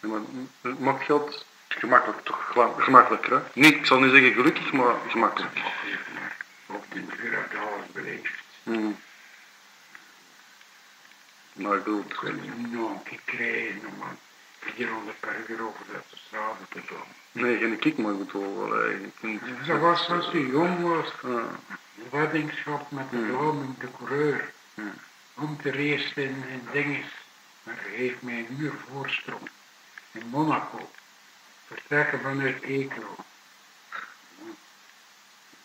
Ja, maakt geld gemakkelijk, toch gemakkelijker, hè? Niet, ik zal niet zeggen gelukkig, maar gemakkelijk. Op de duur heb je alles beleefd. Mm. Maar ik bedoel, Ik wil niet nog een krijgen om aan 400 per uur over de straat te gaan. nee, geen kick, maar ik bedoel. Dat was als je jong was, Ah, weddingschap met de Hmm. vlam de coureur. Hmm. Om te racen in, in dinges. Maar hij heeft mij een uur voorsprong. In Monaco. Vertrekken vanuit Eeklo.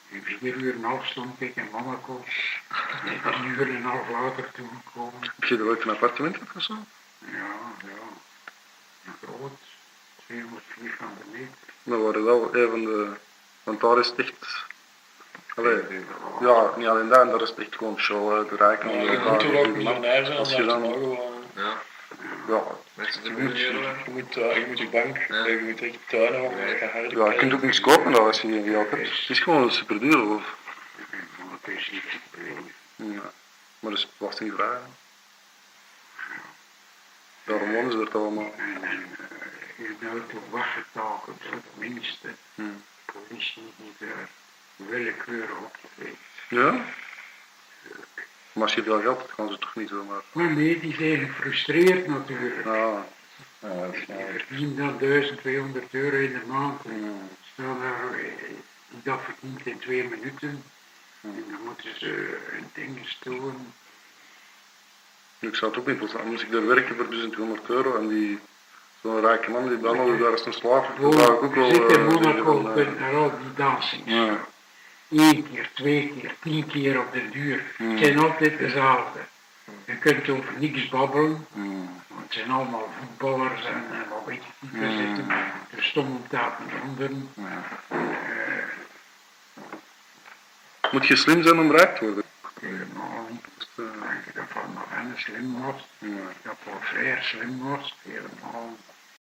In vier uur en een half stond ik in Monaco. En een uur en een half later toegekomen. heb je er ooit een appartement of zo? Ja, ja. Een groot. 200 vierkante meter. Dat waren wel een van de... Want daar is het echt... Allee, ja, niet alleen daar, daar is het echt gewoon show, de rijken. Ja, je moet toch ook miljonair zijn om Als je daar te dan- mogen wonen. Ja, Ja, mensen Je moet, miljoneren. je moet, eh, je moet je bank, Ja. je moet echt tuinen hebben, Ja. dat je harde ja, je kunt ook niks kopen daar als je geen geld hebt. Het is gewoon super duur. Of, het niet ja. Maar dat is belastingvrij. hè. Daarom wonen ze er allemaal. Uh, je auto weggetakeld voor de minste. Hmm. Politie die daar willekeurig op te geven. Ja? Maar als je veel geld hebt, gaan ze toch niet zomaar. Maar nee, die zijn gefrustreerd natuurlijk. Ah, Ja, Die waar. verdienen dan 1200 euro in de maand. Staan daar, eh, dat verdient in twee minuten. En dan moeten ze een ding stoen. Ik zou het ook niet interessant. Moest ik daar werken voor 1200 euro en die. Zo'n rijke man die behandelde daar als een slaaf. Dat zou ik ook Je wel. zit in eh, Monaco, van, kunt naar al die dansings. Ja. Eén keer, twee keer, tien keer op de duur. Hmm. Het zijn altijd dezelfde. Je kunt over niks babbelen. hmm. Want het zijn allemaal voetballers en, en wat weet ik niet. Er zitten er stom taten anderen. Moet je slim zijn om rijk te worden? Helemaal niet. Dus, eh, Denk dat Van slim was? ja. Dat Paul Frère slim was? Helemaal niet.